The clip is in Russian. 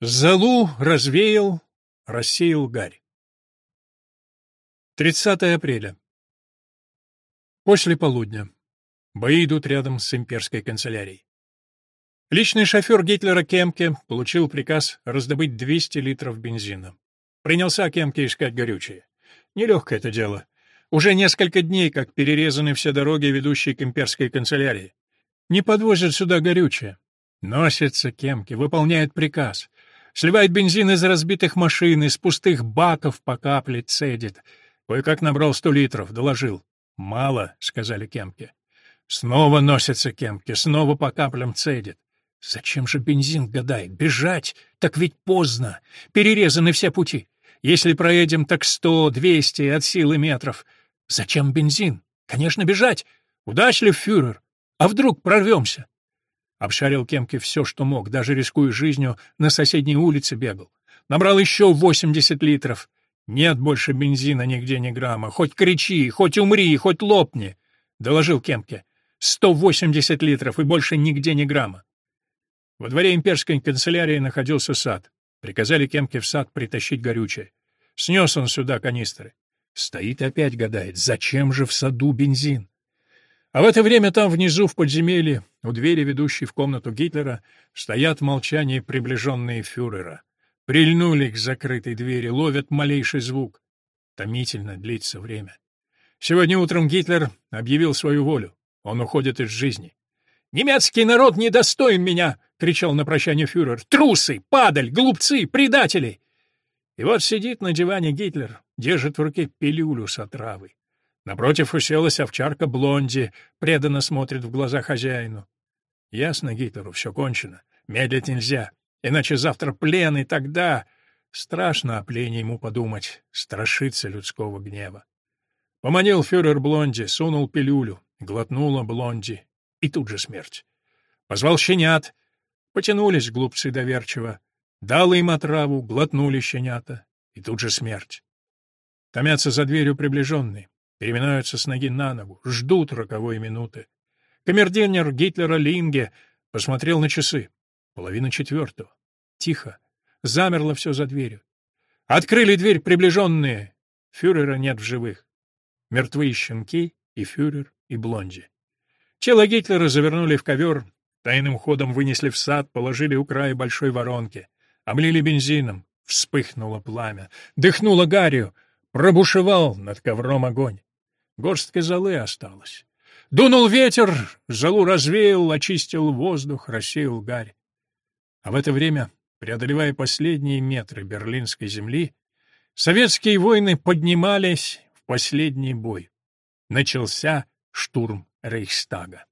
Залу развеял, рассеял гарь. 30 апреля. После полудня. Бои идут рядом с имперской канцелярией. Личный шофер Гитлера Кемке получил приказ раздобыть 200 литров бензина. Принялся Кемке искать горючее. Нелегкое это дело. Уже несколько дней, как перерезаны все дороги, ведущие к имперской канцелярии. Не подвозят сюда горючее. Носится Кемке, выполняет приказ. Сливает бензин из разбитых машин, из пустых баков по капле цедит. Кое-как набрал сто литров, доложил. «Мало», — сказали Кемке. Снова носится Кемке, снова по каплям цедит. Зачем же бензин гадает? Бежать? Так ведь поздно. Перерезаны все пути. Если проедем, так сто, двести от силы метров. Зачем бензин? Конечно, бежать. Удачлив фюрер. А вдруг прорвемся? Обшарил Кемке все, что мог, даже рискуя жизнью, на соседней улице бегал. Набрал еще восемьдесят литров. Нет больше бензина нигде ни грамма. Хоть кричи, хоть умри, хоть лопни. Доложил Кемке. Сто восемьдесят литров и больше нигде ни грамма. Во дворе имперской канцелярии находился сад. Приказали Кемке в сад притащить горючее. Снес он сюда канистры. Стоит опять гадает, зачем же в саду бензин? А в это время там внизу, в подземелье, у двери, ведущей в комнату Гитлера, стоят в молчании приближенные фюрера. Прильнули к закрытой двери, ловят малейший звук. Томительно длится время. Сегодня утром Гитлер объявил свою волю. Он уходит из жизни. «Немецкий народ недостоин меня!» — кричал на прощание фюрер. «Трусы! Падаль! Глупцы! Предатели!» И вот сидит на диване Гитлер, держит в руке пилюлю с отравой. Напротив уселась овчарка Блонди, преданно смотрит в глаза хозяину. Ясно Гитлеру, все кончено. Медлить нельзя, иначе завтра плен, и тогда... Страшно о плене ему подумать, страшиться людского гнева. Поманил фюрер Блонди, сунул пилюлю, глотнула Блонди, и тут же смерть. Позвал щенят, потянулись глупцы доверчиво, дал им отраву, глотнули щенята, и тут же смерть. Томятся за дверью приближенные. Переминаются с ноги на ногу, ждут роковой минуты. Камердинер Гитлера Линге посмотрел на часы. Половина четвертого. Тихо. Замерло все за дверью. Открыли дверь приближенные. Фюрера нет в живых. Мертвые щенки и фюрер, и блонди. Тело Гитлера завернули в ковер, тайным ходом вынесли в сад, положили у края большой воронки. Облили бензином. Вспыхнуло пламя. Дыхнуло гарью. Пробушевал над ковром огонь. Горстка золы осталась. Дунул ветер, золу развеял, очистил воздух, рассеял гарь. А в это время, преодолевая последние метры берлинской земли, советские воины поднимались в последний бой. Начался штурм Рейхстага.